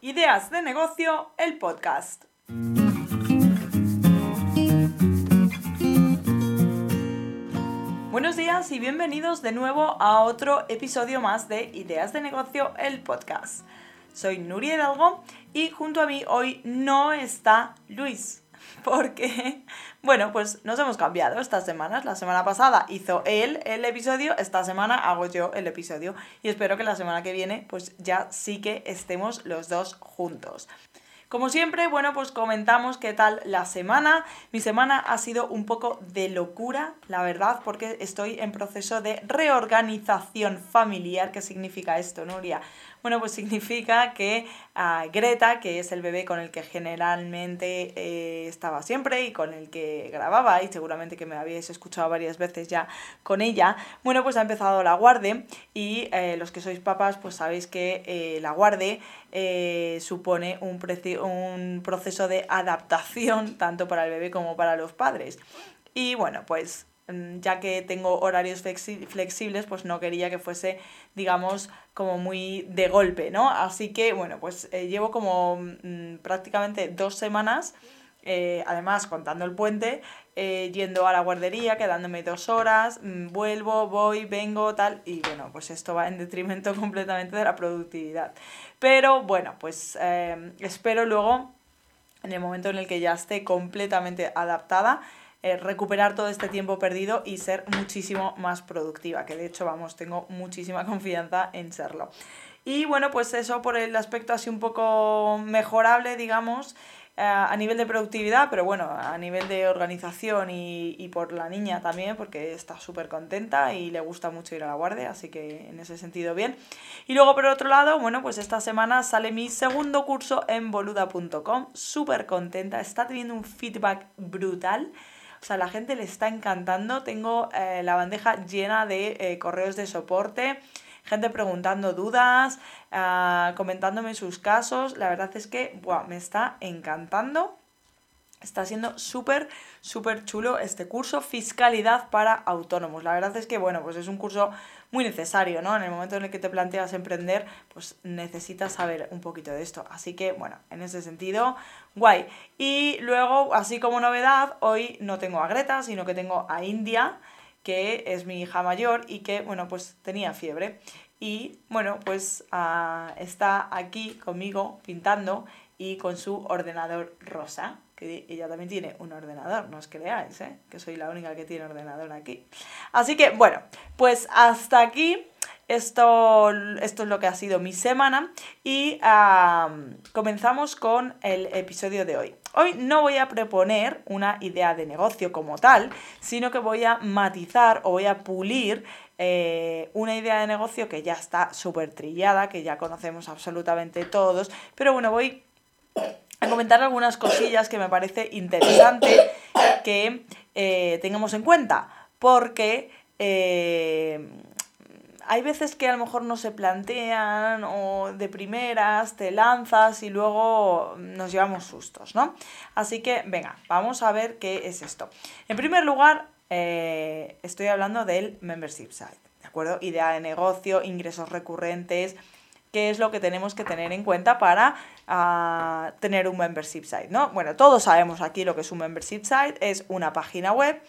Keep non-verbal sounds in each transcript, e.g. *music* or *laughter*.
Ideas de negocio, el podcast. Buenos días y bienvenidos de nuevo a otro episodio más de Ideas de negocio, el podcast. Soy Nuria Hidalgo y junto a mí hoy no está Luis *laughs* porque, bueno, pues nos hemos cambiado estas semanas. La semana pasada hizo él el episodio, esta semana hago yo el episodio y espero que la semana que viene pues ya sí que estemos los dos juntos. Como siempre, bueno, pues comentamos qué tal la semana. Mi semana ha sido un poco de locura, la verdad, porque estoy en proceso de reorganización familiar. ¿Qué significa esto, Nuria? Bueno, pues significa que a Greta, que es el bebé con el que generalmente eh, estaba siempre y con el que grababa, y seguramente que me habéis escuchado varias veces ya con ella, bueno, pues ha empezado la guarde y eh, los que sois papás, pues sabéis que eh, la guarde supone un, un proceso de adaptación tanto para el bebé como para los padres. Y bueno, pues ya que tengo horarios flexibles, pues no quería que fuese, digamos, como muy de golpe, ¿no? Así que, bueno, pues eh, llevo como mm, prácticamente dos semanas, eh, además contando el puente, eh, yendo a la guardería, quedándome dos horas, mm, vuelvo, voy, vengo, tal, y bueno, pues esto va en detrimento *laughs* completamente de la productividad. Pero bueno, pues espero luego, en el momento en el que ya esté completamente adaptada, eh, recuperar todo este tiempo perdido y ser muchísimo más productiva, que de hecho, vamos, tengo muchísima *laughs* confianza en serlo. Y bueno, pues eso por el aspecto así un poco mejorable, digamos, eh, a nivel de productividad, pero bueno, a nivel de organización y, y por la niña también, porque está súper contenta y le gusta mucho ir a la guardia, así que en ese sentido bien. Y luego por otro lado, bueno, pues esta semana sale mi segundo curso en boluda.com, súper contenta, está teniendo un feedback brutal. O sea, la gente le está encantando. Tengo eh, la bandeja llena de eh, correos de soporte, gente preguntando dudas, ah, comentándome sus casos. La verdad es que me está encantando. Está siendo súper, súper chulo este curso, Fiscalidad para Autónomos. La verdad es que, bueno, pues es un curso muy necesario, ¿no? En el momento en el que te planteas emprender, pues necesitas saber un poquito de esto. Así que, bueno, en ese sentido, guay. Y luego, así como novedad, hoy no tengo a Greta, sino que tengo a India, que es mi hija mayor y que, bueno, pues tenía fiebre. Y, bueno, pues ah, está aquí conmigo pintando y con su ordenador rosa que ella también tiene un ordenador, no os creáis, ¿eh? que soy la única que tiene ordenador aquí. Así que bueno, pues hasta aquí esto, esto es lo que ha sido mi semana y comenzamos con el episodio de hoy. Hoy no voy a proponer una idea de negocio como tal, sino que voy a matizar o voy a pulir eh, una idea de negocio que ya está súper trillada, que ya conocemos absolutamente todos, pero bueno, voy a comentar algunas cosillas que me parece interesante que eh, tengamos en cuenta, porque eh, hay veces que a lo mejor no se plantean o de primeras te lanzas y luego nos llevamos sustos, ¿no? Así que, venga, vamos a ver qué es esto. En primer lugar, eh, estoy hablando del membership site, ¿de acuerdo? Idea de negocio, ingresos recurrentes, qué es lo que tenemos que tener en cuenta para ah, tener un membership site, ¿no? Bueno, todos sabemos aquí lo que es un membership site, es una página web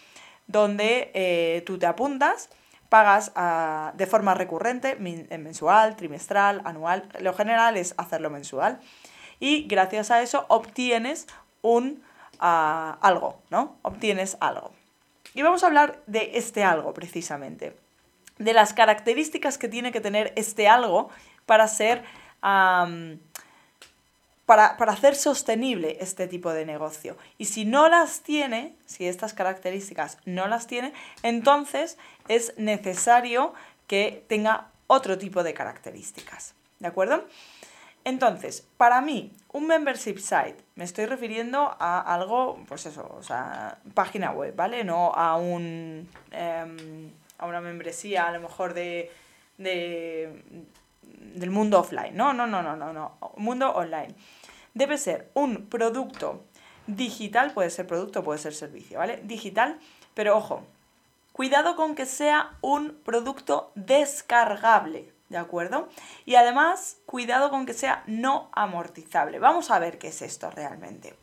donde eh, tú te apuntas, pagas ah, de forma recurrente, eh, mensual, trimestral, anual, lo general es hacerlo mensual y gracias a eso obtienes un ah, algo, ¿no? Obtienes algo. Y vamos a hablar de este algo precisamente, de las características que tiene que tener este algo para ser... para, hacer sostenible este tipo de negocio. Y si no las tiene, si estas características no las tiene, entonces es necesario que tenga otro tipo de características. ¿De acuerdo? Entonces, para mí, un membership site, me estoy refiriendo a algo, pues eso, o sea, página web, ¿vale? No a un. Em, a una membresía, a lo mejor de, de del mundo offline. No, no, no, no, no, no. Mundo online. Debe ser un producto digital, puede ser producto, puede ser servicio, ¿vale? Digital, pero ojo, cuidado con que sea un producto descargable, ¿de acuerdo? Y además, cuidado con que sea no amortizable. Vamos a ver qué es esto realmente.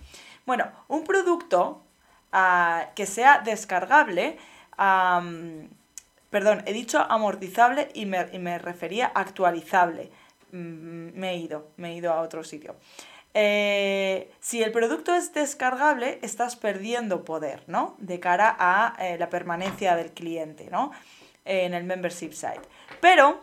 Bueno, un producto ah, que sea descargable, perdón, he dicho amortizable y me, refería a actualizable. Mm, me he ido, me he ido a otro sitio. Eh, si el producto es descargable, estás perdiendo poder, ¿no? De cara a eh, la permanencia del cliente, ¿no? En el membership site. Pero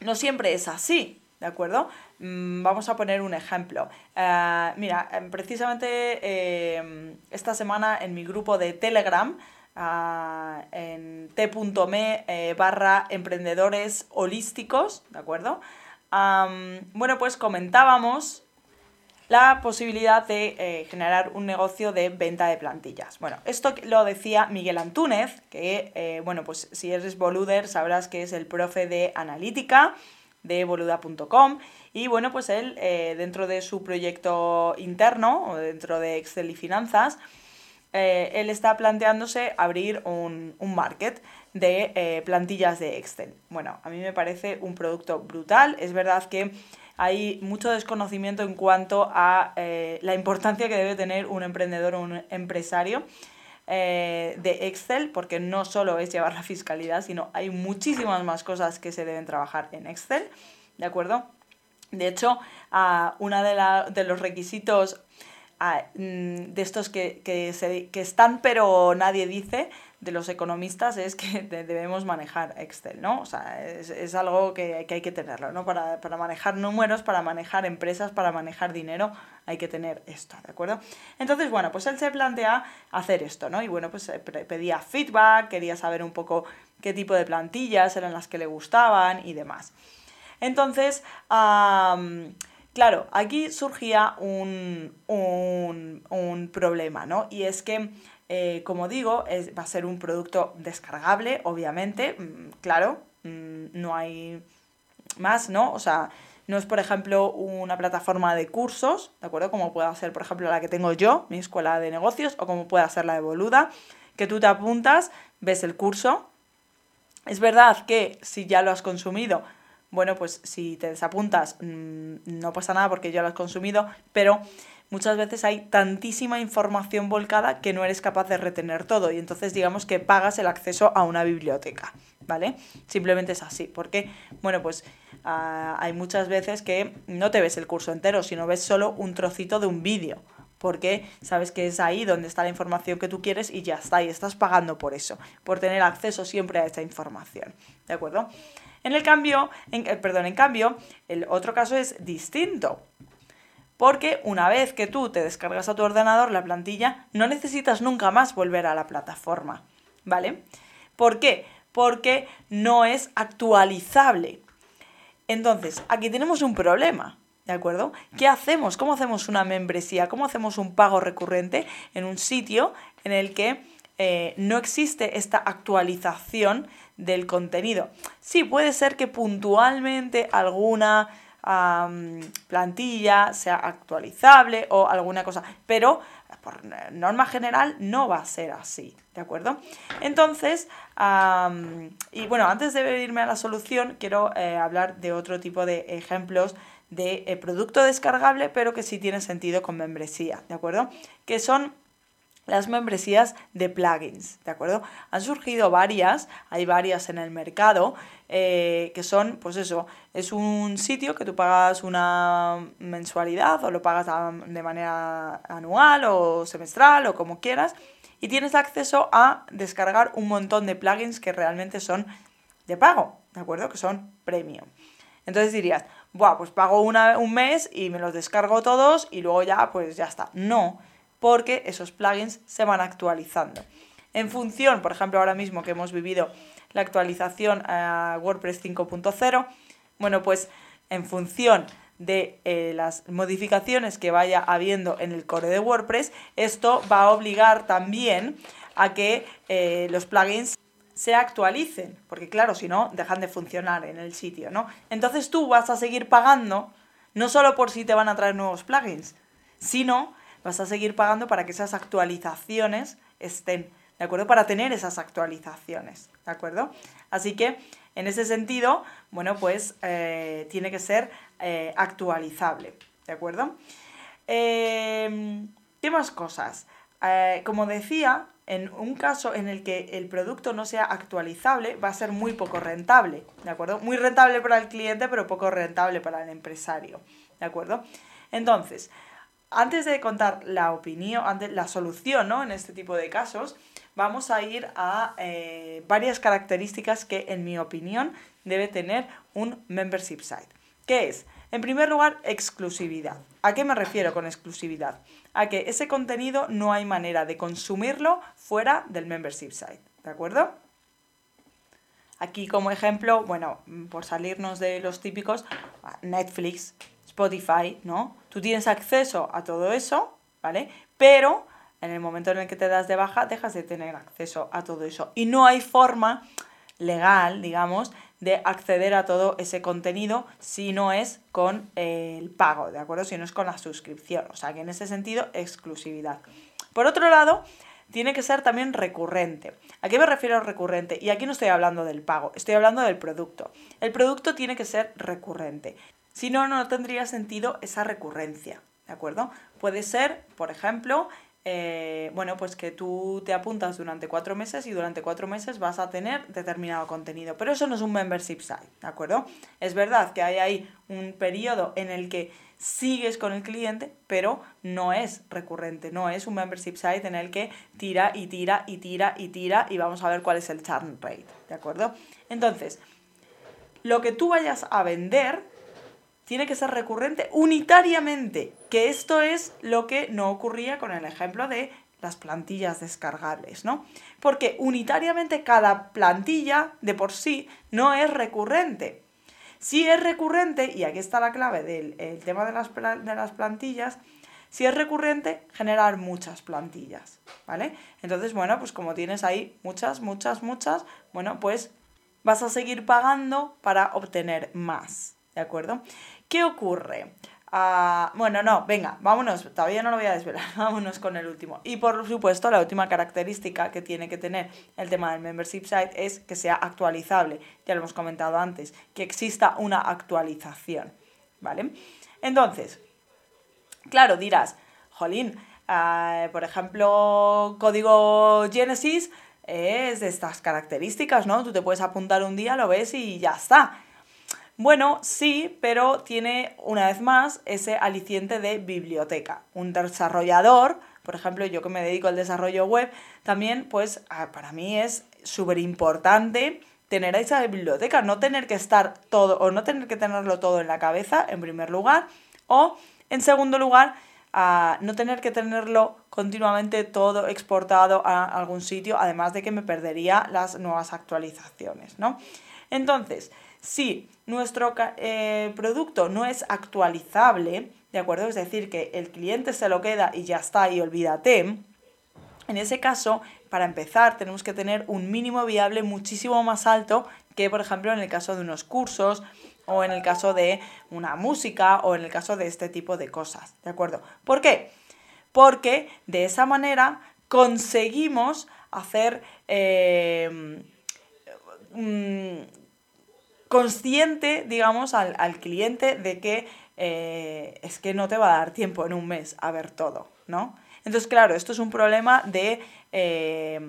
no siempre es así, ¿de acuerdo? Mm, vamos a poner un ejemplo. Eh, mira, em, precisamente em, esta semana en mi grupo de Telegram, ah, en t.me eh, barra emprendedores holísticos, ¿de acuerdo? bueno, pues comentábamos la posibilidad de eh, generar un negocio de venta de plantillas. Bueno, esto lo decía Miguel Antúnez, que, bueno, pues si eres boluder sabrás que es el profe de analítica de boluda.com y bueno, pues él eh, dentro de su proyecto interno o dentro de Excel y Finanzas, eh, él está planteándose abrir un, market de eh, plantillas de Excel. Bueno, a mí me parece un producto brutal. Es verdad que hay mucho desconocimiento en cuanto a la importancia que debe tener un emprendedor o un empresario de Excel, porque no solo es llevar la fiscalidad, sino hay muchísimas más cosas que se deben trabajar en Excel, ¿de acuerdo? De hecho, uno de, los requisitos mm, de estos que, se, que están pero nadie dice de los economistas es que debemos manejar Excel, ¿no? O sea, es, algo que, hay que tenerlo, ¿no? Para, manejar números, para manejar empresas, para manejar dinero, hay que tener esto, ¿de acuerdo? Entonces, bueno, pues él se plantea hacer esto, ¿no? Y bueno, pues eh, pedía feedback, quería saber un poco qué tipo de plantillas eran las que le gustaban y demás. Entonces, claro, aquí surgía un, problema, ¿no? Y es que, eh, como digo, va a ser un producto descargable, obviamente, mm, claro, mm, no hay más, ¿no? O sea, no es, por ejemplo, una plataforma de cursos, ¿de acuerdo? Como pueda ser, por ejemplo, la que tengo yo, mi escuela de negocios, o como pueda ser la de Boluda, que tú te apuntas, ves el curso. Es verdad que si ya lo has consumido, bueno, pues si te desapuntas mm, no pasa nada porque ya lo has consumido, pero muchas veces hay tantísima información volcada que no eres capaz de retener todo y entonces digamos que pagas el acceso a una biblioteca, ¿vale? Simplemente es así, porque, bueno, pues ah, hay muchas veces que no te ves el curso entero, sino ves solo un trocito de un vídeo porque sabes que es ahí donde está la información que tú quieres y ya está, y estás pagando por eso, por tener acceso siempre a esta información, ¿de acuerdo? En el cambio, en, eh, perdón, en cambio, el otro caso es distinto. Porque una vez que tú te descargas a tu ordenador la plantilla, no necesitas nunca más volver a la plataforma. ¿Vale? ¿Por qué? Porque no es actualizable. Entonces, aquí tenemos un problema. ¿De acuerdo? ¿Qué hacemos? ¿Cómo hacemos una membresía? ¿Cómo hacemos un pago recurrente en un sitio en el que eh, no existe esta actualización del contenido. Sí, puede ser que puntualmente alguna plantilla sea actualizable o alguna cosa, pero por norma general no va a ser así, ¿de acuerdo? Entonces, y bueno, antes de irme a la solución, quiero eh, hablar de otro tipo de ejemplos de eh, producto descargable, pero que sí tiene sentido con membresía, ¿de acuerdo? Que son las membresías de plugins, ¿de acuerdo? Han surgido varias, hay varias en el mercado, eh, que son, pues eso, es un sitio que tú pagas una mensualidad o lo pagas de manera anual o semestral o como quieras y tienes acceso a descargar un montón de plugins que realmente son de pago, ¿de acuerdo? Que son premium. Entonces dirías, Buah, pues pago un mes y me los descargo todos y luego ya, pues ya está. No porque esos plugins se van actualizando. En función, por ejemplo, ahora mismo que hemos vivido la actualización a WordPress 5.0, bueno, pues en función de eh, las modificaciones que vaya habiendo en el core de WordPress, esto va a obligar también a que eh, los plugins se actualicen, porque claro, si no, dejan de funcionar en el sitio, ¿no? Entonces tú vas a seguir pagando, no solo por si te van a traer nuevos plugins, sino vas a seguir pagando para que esas actualizaciones estén, ¿de acuerdo? Para tener esas actualizaciones, ¿de acuerdo? Así que En ese sentido, bueno, pues eh, tiene que ser eh, actualizable, ¿de acuerdo? Em, ¿Qué más cosas? Eh, como decía, en un caso en el que el producto no sea actualizable, va a ser muy poco rentable, ¿de acuerdo? Muy rentable para el cliente, pero poco rentable para el empresario, ¿de acuerdo? Entonces, antes de contar la opinión, antes, la solución, ¿no? En este tipo de casos, vamos a ir a eh, varias características que, en mi opinión, debe tener un membership site. ¿Qué es? En primer lugar, exclusividad. ¿A qué me refiero con exclusividad? A que ese contenido no hay manera de consumirlo fuera del membership site. ¿De acuerdo? Aquí como ejemplo, bueno, por salirnos de los típicos, Netflix, Spotify, ¿no? Tú tienes acceso a todo eso, ¿vale? Pero en el momento en el que te das de baja, dejas de tener acceso a todo eso. Y no hay forma legal, digamos, de acceder a todo ese contenido si no es con el pago, ¿de acuerdo? Si no es con la suscripción. O sea que en ese sentido, exclusividad. Por otro lado, tiene que ser también recurrente. ¿A qué me refiero recurrente? Y aquí no estoy hablando del pago, estoy hablando del producto. El producto tiene que ser recurrente. Si no, no tendría sentido esa recurrencia, ¿de acuerdo? Puede ser, por ejemplo, eh, bueno, pues que tú te apuntas durante cuatro meses y durante cuatro meses vas a tener determinado contenido. Pero eso no es un membership site, ¿de acuerdo? Es verdad que hay ahí un periodo en el que sigues con el cliente, pero no es recurrente, no es un membership site en el que tira y tira y tira y tira y vamos a ver cuál es el churn rate, ¿de acuerdo? Entonces, lo que tú vayas a vender tiene que ser recurrente unitariamente, que esto es lo que no ocurría con el ejemplo de las plantillas descargables, ¿no? Porque unitariamente cada plantilla de por sí no es recurrente. Si es recurrente, y aquí está la clave del tema de las, de las plantillas, si es recurrente, generar muchas plantillas, ¿vale? Entonces, bueno, pues como tienes ahí muchas, muchas, muchas, bueno, pues vas a seguir pagando para obtener más, ¿de acuerdo? ¿Qué ocurre? Ah, bueno, no, venga, vámonos, todavía no lo voy a desvelar, *laughs* vámonos con el último. Y por supuesto, la última característica que tiene que tener el tema del membership site es que sea actualizable, ya lo hemos comentado antes, que exista una actualización, ¿vale? Entonces, claro, dirás, jolín, ah, por ejemplo, código Genesis es de estas características, ¿no? Tú te puedes apuntar un día, lo ves y ya está. Bueno, sí, pero tiene una vez más ese aliciente de biblioteca. Un desarrollador, por ejemplo, yo que me dedico al desarrollo web, también pues para mí es súper importante tener esa biblioteca, no tener que estar todo o no tener que tenerlo todo en la cabeza, en primer lugar, o en segundo lugar, no tener que tenerlo continuamente todo exportado a algún sitio, además de que me perdería las nuevas actualizaciones, ¿no? Entonces, si nuestro eh, producto no es actualizable, ¿de acuerdo? Es decir, que el cliente se lo queda y ya está y olvídate. En ese caso, para empezar, tenemos que tener un mínimo viable muchísimo más alto que, por ejemplo, en el caso de unos cursos o en el caso de una música o en el caso de este tipo de cosas, ¿de acuerdo? ¿Por qué? Porque de esa manera conseguimos hacer eh, consciente, digamos, al, cliente de que eh, es que no te va a dar tiempo en un mes a ver todo, ¿no? Entonces, claro, esto es un problema de, eh,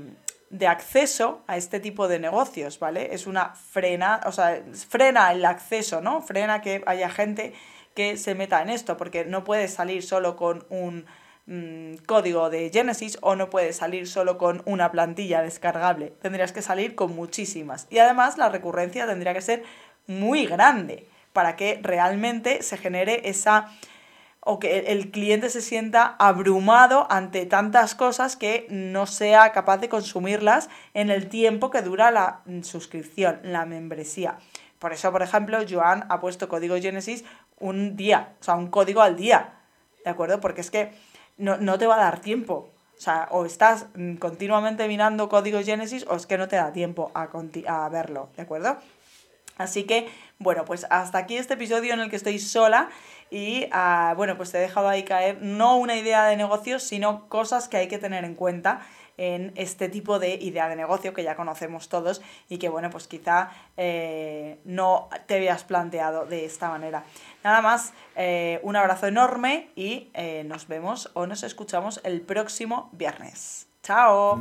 de acceso a este tipo de negocios, ¿vale? Es una frena, o sea, frena el acceso, ¿no? Frena que haya gente que se meta en esto, porque no puedes salir solo con un Mm, código de Genesis o no puedes salir solo con una plantilla descargable. Tendrías que salir con muchísimas. Y además la recurrencia tendría que ser muy grande para que realmente se genere esa o que el cliente se sienta abrumado ante tantas cosas que no sea capaz de consumirlas en el tiempo que dura la suscripción, la membresía. Por eso, por ejemplo, Joan ha puesto código Genesis un día, o sea, un código al día, ¿de acuerdo? Porque es que no, te va a dar tiempo. O sea, o estás mm, continuamente mirando código Genesis o es que no te da tiempo a, a verlo, ¿de acuerdo? Así que, bueno, pues hasta aquí este episodio en el que estoy sola y, ah, bueno, pues te he dejado ahí caer no una idea de negocio, sino cosas que hay que tener en cuenta en este tipo de idea de negocio que ya conocemos todos y que, bueno, pues quizá eh, no te habías planteado de esta manera. Nada más, eh, un abrazo enorme y eh, nos vemos o nos escuchamos el próximo viernes. ¡Chao!